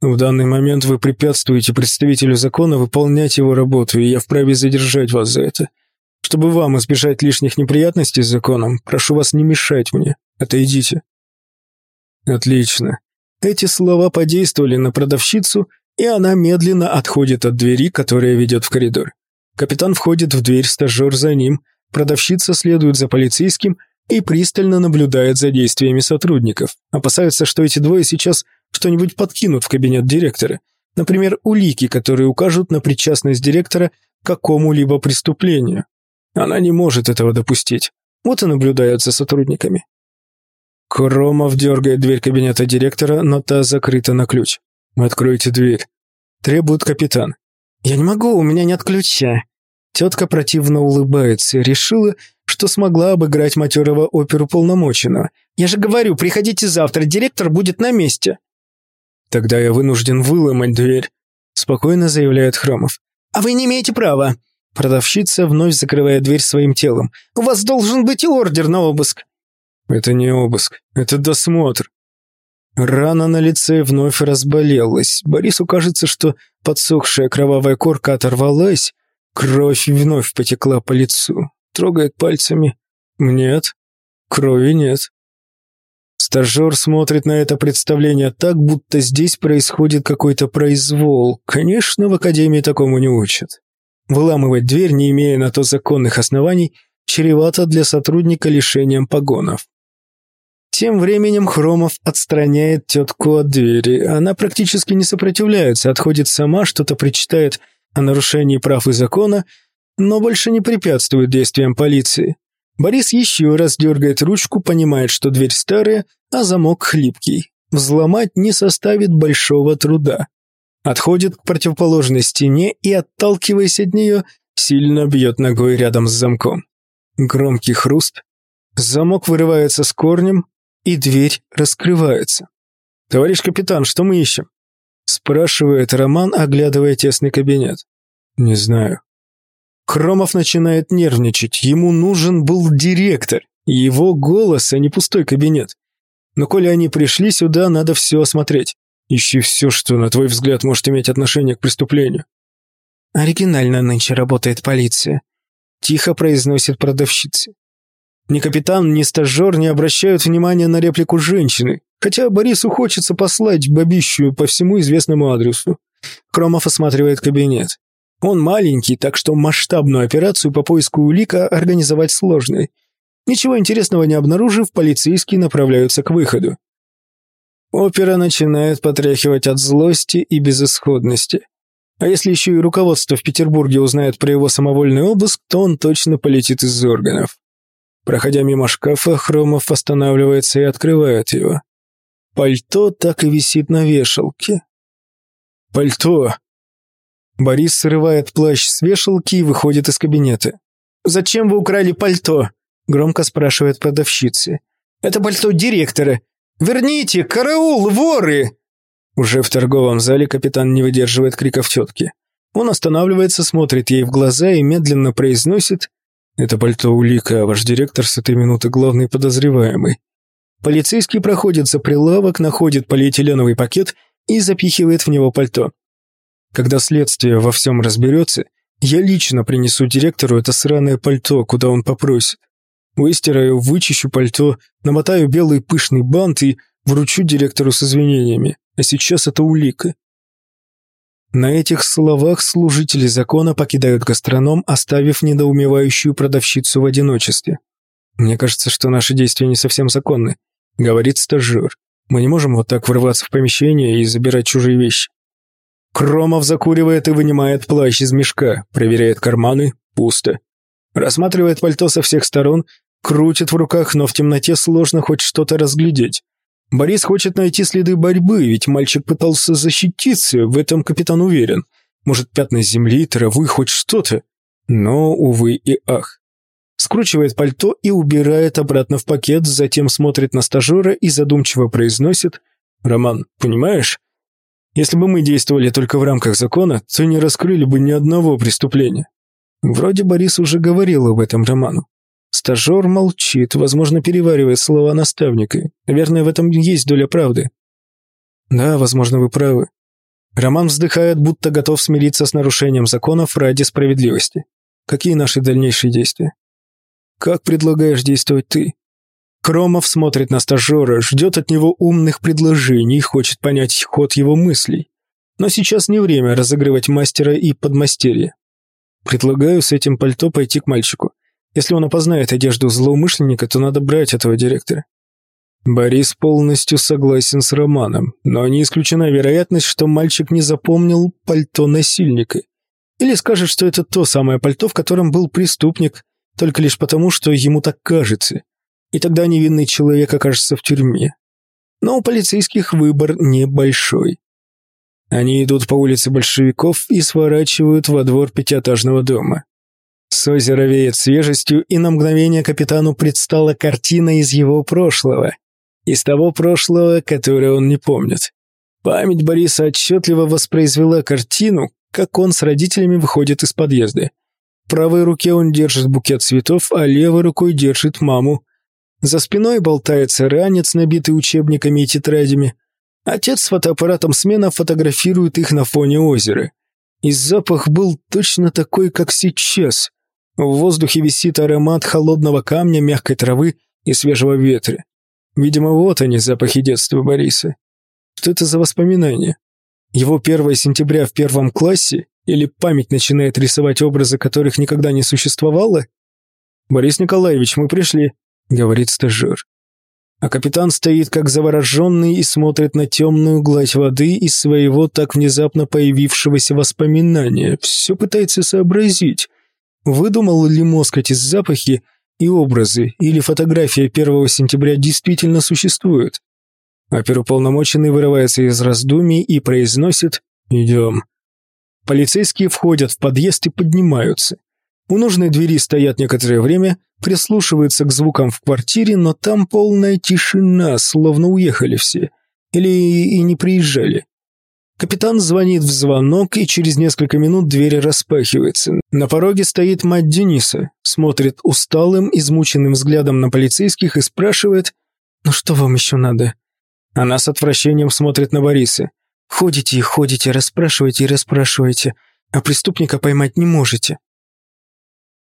«В данный момент вы препятствуете представителю закона выполнять его работу, и я вправе задержать вас за это. Чтобы вам избежать лишних неприятностей с законом, прошу вас не мешать мне. Отойдите». Отлично. Эти слова подействовали на продавщицу, и она медленно отходит от двери, которая ведет в коридор. Капитан входит в дверь, стажер за ним, продавщица следует за полицейским и пристально наблюдает за действиями сотрудников. Опасаются, что эти двое сейчас что-нибудь подкинут в кабинет директора. Например, улики, которые укажут на причастность директора к какому-либо преступлению. Она не может этого допустить. Вот и наблюдают за сотрудниками. Кромов дергает дверь кабинета директора, но та закрыта на ключ. «Откройте дверь», – требует капитан. «Я не могу, у меня нет ключа». Тетка противно улыбается, решила, что смогла обыграть матерого оперу полномоченного. «Я же говорю, приходите завтра, директор будет на месте». «Тогда я вынужден выломать дверь», – спокойно заявляет Хромов. «А вы не имеете права». Продавщица вновь закрывает дверь своим телом. «У вас должен быть ордер на обыск». «Это не обыск, это досмотр», Рана на лице вновь разболелась. Борису кажется, что подсохшая кровавая корка оторвалась, кровь вновь потекла по лицу. Трогает пальцами. Нет, крови нет. Стажер смотрит на это представление так, будто здесь происходит какой-то произвол. Конечно, в академии такому не учат. Выламывать дверь, не имея на то законных оснований, чревато для сотрудника лишением погонов. Тем временем Хромов отстраняет тетку от двери. Она практически не сопротивляется, отходит сама, что-то причитает о нарушении прав и закона, но больше не препятствует действиям полиции. Борис еще раз дергает ручку, понимает, что дверь старая, а замок хлипкий. Взломать не составит большого труда. Отходит к противоположной стене и, отталкиваясь от нее, сильно бьет ногой рядом с замком. Громкий хруст. Замок вырывается с корнем, и дверь раскрывается. «Товарищ капитан, что мы ищем?» спрашивает Роман, оглядывая тесный кабинет. «Не знаю». Хромов начинает нервничать. Ему нужен был директор, его голос, а не пустой кабинет. Но коли они пришли сюда, надо все осмотреть. Ищи все, что, на твой взгляд, может иметь отношение к преступлению. Оригинально нынче работает полиция. Тихо произносит продавщица. Ни капитан, ни стажер не обращают внимания на реплику женщины, хотя Борису хочется послать бабищу по всему известному адресу. Кромов осматривает кабинет. Он маленький, так что масштабную операцию по поиску улика организовать сложно. Ничего интересного не обнаружив, полицейские направляются к выходу. Опера начинает потряхивать от злости и безысходности. А если еще и руководство в Петербурге узнает про его самовольный обыск, то он точно полетит из органов. Проходя мимо шкафа, Хромов останавливается и открывает его. Пальто так и висит на вешалке. «Пальто!» Борис срывает плащ с вешалки и выходит из кабинета. «Зачем вы украли пальто?» – громко спрашивает продавщица. «Это пальто директора. Верните! Караул, воры!» Уже в торговом зале капитан не выдерживает криков тетки. Он останавливается, смотрит ей в глаза и медленно произносит это пальто улика, а ваш директор с этой минуты главный подозреваемый. Полицейский проходит за прилавок, находит полиэтиленовый пакет и запихивает в него пальто. Когда следствие во всем разберется, я лично принесу директору это сраное пальто, куда он попросит. Выстираю, вычищу пальто, намотаю белый пышный бант и вручу директору с извинениями. А сейчас это улика. На этих словах служители закона покидают гастроном, оставив недоумевающую продавщицу в одиночестве. «Мне кажется, что наши действия не совсем законны», — говорит стажер. «Мы не можем вот так врываться в помещение и забирать чужие вещи». Кромов закуривает и вынимает плащ из мешка, проверяет карманы, пусто. Рассматривает пальто со всех сторон, Крутит в руках, но в темноте сложно хоть что-то разглядеть. Борис хочет найти следы борьбы, ведь мальчик пытался защититься, в этом капитан уверен. Может, пятна земли, травы, хоть что-то. Но, увы и ах. Скручивает пальто и убирает обратно в пакет, затем смотрит на стажера и задумчиво произносит «Роман, понимаешь, если бы мы действовали только в рамках закона, то не раскрыли бы ни одного преступления». Вроде Борис уже говорил об этом Роману. Стажер молчит, возможно, переваривает слова наставника. Наверное, в этом есть доля правды. Да, возможно, вы правы. Роман вздыхает, будто готов смириться с нарушением законов ради справедливости. Какие наши дальнейшие действия? Как предлагаешь действовать ты? Кромов смотрит на стажера, ждет от него умных предложений, хочет понять ход его мыслей. Но сейчас не время разыгрывать мастера и подмастерья. Предлагаю с этим пальто пойти к мальчику. Если он опознает одежду злоумышленника, то надо брать этого директора. Борис полностью согласен с Романом, но не исключена вероятность, что мальчик не запомнил пальто насильника. Или скажет, что это то самое пальто, в котором был преступник, только лишь потому, что ему так кажется. И тогда невинный человек окажется в тюрьме. Но у полицейских выбор небольшой. Они идут по улице большевиков и сворачивают во двор пятиэтажного дома. С озера веет свежестью, и на мгновение капитану предстала картина из его прошлого. Из того прошлого, которое он не помнит. Память Бориса отчетливо воспроизвела картину, как он с родителями выходит из подъезда. В правой руке он держит букет цветов, а левой рукой держит маму. За спиной болтается ранец, набитый учебниками и тетрадями. Отец с фотоаппаратом смена фотографирует их на фоне озера. И запах был точно такой, как сейчас. В воздухе висит аромат холодного камня, мягкой травы и свежего ветра. Видимо, вот они, запахи детства Бориса. Что это за воспоминания? Его 1 сентября в первом классе? Или память начинает рисовать образы, которых никогда не существовало? «Борис Николаевич, мы пришли», — говорит стажер. А капитан стоит как завороженный и смотрит на темную гладь воды из своего так внезапно появившегося воспоминания. Все пытается сообразить. Выдумал ли мозг эти запахи и образы, или фотография 1 сентября действительно существует? Оперуполномоченный вырывается из раздумий и произносит «Идем». Полицейские входят в подъезд и поднимаются. У нужной двери стоят некоторое время, прислушиваются к звукам в квартире, но там полная тишина, словно уехали все. Или и не приезжали. Капитан звонит в звонок, и через несколько минут дверь распахивается. На пороге стоит мать Дениса, смотрит усталым, измученным взглядом на полицейских и спрашивает «Ну что вам еще надо?» Она с отвращением смотрит на Бориса. «Ходите и ходите, расспрашиваете и расспрашиваете, а преступника поймать не можете».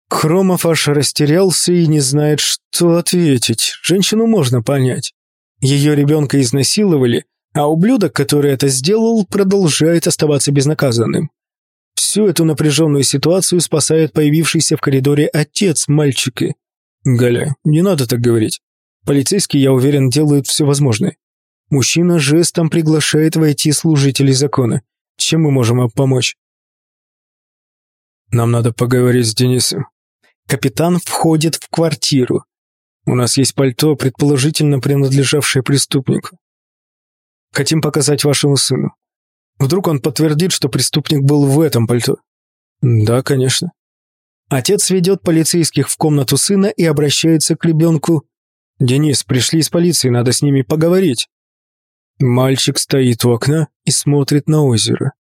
Хромов аж растерялся и не знает, что ответить. Женщину можно понять. Ее ребенка изнасиловали, а ублюдок, который это сделал, продолжает оставаться безнаказанным. Всю эту напряженную ситуацию спасает появившийся в коридоре отец мальчика. Галя, не надо так говорить. Полицейские, я уверен, делают все возможное. Мужчина жестом приглашает войти служителей закона. Чем мы можем вам помочь? Нам надо поговорить с Денисом. Капитан входит в квартиру. У нас есть пальто, предположительно принадлежавшее преступнику. Хотим показать вашему сыну. Вдруг он подтвердит, что преступник был в этом пальто? Да, конечно. Отец ведет полицейских в комнату сына и обращается к ребенку. «Денис, пришли из полиции, надо с ними поговорить». Мальчик стоит у окна и смотрит на озеро.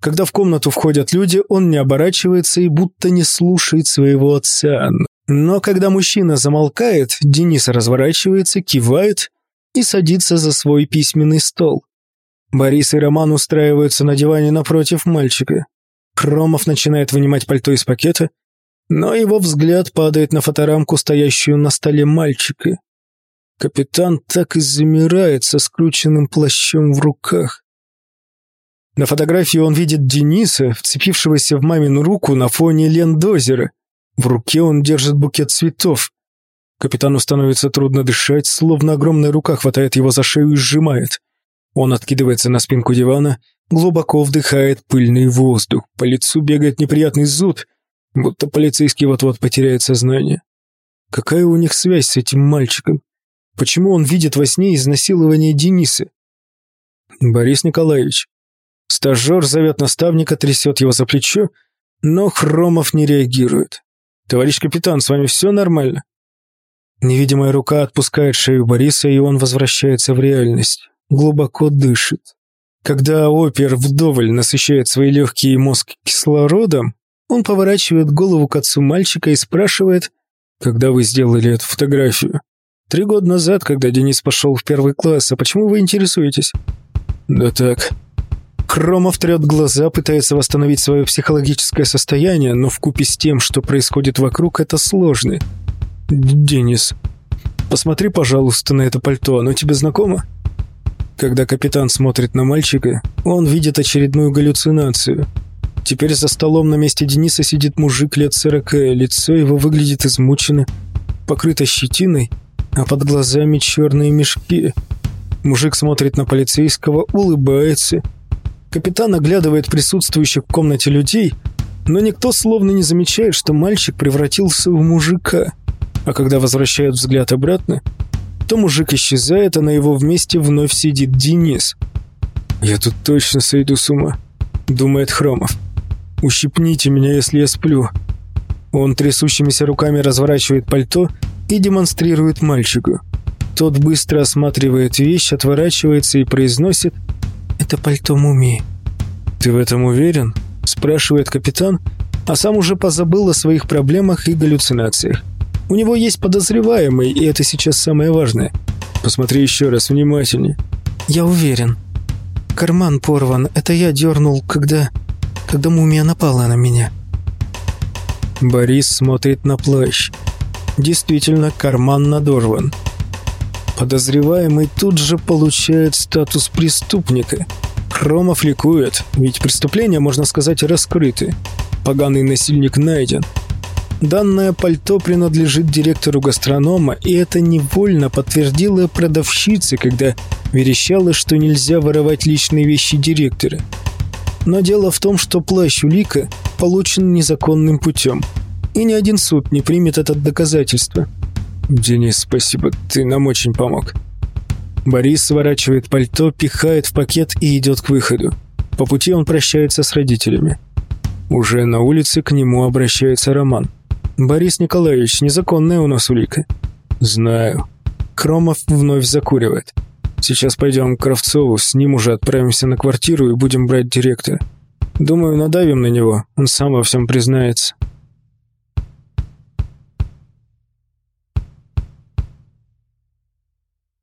Когда в комнату входят люди, он не оборачивается и будто не слушает своего отца. Но когда мужчина замолкает, Денис разворачивается, кивает и садится за свой письменный стол. Борис и Роман устраиваются на диване напротив мальчика. Кромов начинает вынимать пальто из пакета, но его взгляд падает на фоторамку, стоящую на столе мальчика. Капитан так и замирает со скрученным плащом в руках. На фотографии он видит Дениса, вцепившегося в мамину руку на фоне лендозера. В руке он держит букет цветов. Капитану становится трудно дышать, словно огромная рука хватает его за шею и сжимает. Он откидывается на спинку дивана, глубоко вдыхает пыльный воздух. По лицу бегает неприятный зуд, будто полицейский вот-вот потеряет сознание. Какая у них связь с этим мальчиком? Почему он видит во сне изнасилование Дениса? Борис Николаевич. Стажер зовет наставника, трясет его за плечо, но Хромов не реагирует. «Товарищ капитан, с вами все нормально?» Невидимая рука отпускает шею Бориса, и он возвращается в реальность. Глубоко дышит. Когда опер вдоволь насыщает свои легкие и мозг кислородом, он поворачивает голову к отцу мальчика и спрашивает, «Когда вы сделали эту фотографию?» «Три года назад, когда Денис пошел в первый класс. А почему вы интересуетесь?» «Да так». Кромов трет глаза, пытается восстановить свое психологическое состояние, но вкупе с тем, что происходит вокруг, это сложно. «Денис, посмотри, пожалуйста, на это пальто, оно тебе знакомо?» Когда капитан смотрит на мальчика, он видит очередную галлюцинацию. Теперь за столом на месте Дениса сидит мужик лет сорока, лицо его выглядит измучено, покрыто щетиной, а под глазами черные мешки. Мужик смотрит на полицейского, улыбается. Капитан оглядывает присутствующих в комнате людей, но никто словно не замечает, что мальчик превратился в мужика. А когда возвращает взгляд обратно, то мужик исчезает, а на его вместе вновь сидит Денис. «Я тут точно сойду с ума», — думает Хромов. «Ущипните меня, если я сплю». Он трясущимися руками разворачивает пальто и демонстрирует мальчику. Тот быстро осматривает вещь, отворачивается и произносит «Это пальто мумии». «Ты в этом уверен?» – спрашивает капитан, а сам уже позабыл о своих проблемах и галлюцинациях. У него есть подозреваемый, и это сейчас самое важное. Посмотри еще раз внимательнее. Я уверен. Карман порван. Это я дернул, когда... Когда мумия напала на меня. Борис смотрит на плащ. Действительно, карман надорван. Подозреваемый тут же получает статус преступника. Хромов ликует, ведь преступление, можно сказать, раскрыты. Поганый насильник найден. Данное пальто принадлежит директору гастронома, и это невольно подтвердила продавщица, когда верещала, что нельзя воровать личные вещи директора. Но дело в том, что плащ улика получен незаконным путем, и ни один суд не примет это доказательство. «Денис, спасибо, ты нам очень помог». Борис сворачивает пальто, пихает в пакет и идет к выходу. По пути он прощается с родителями. Уже на улице к нему обращается Роман. «Борис Николаевич, незаконная у нас улика». «Знаю». Кромов вновь закуривает. «Сейчас пойдем к Кравцову, с ним уже отправимся на квартиру и будем брать директора. Думаю, надавим на него, он сам во всем признается».